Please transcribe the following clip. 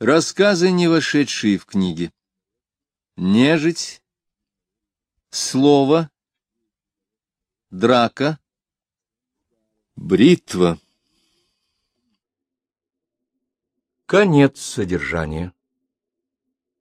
Рассказы, не вошедшие в книги. Нежить. Слово. Драка. Бритва. Конец содержания.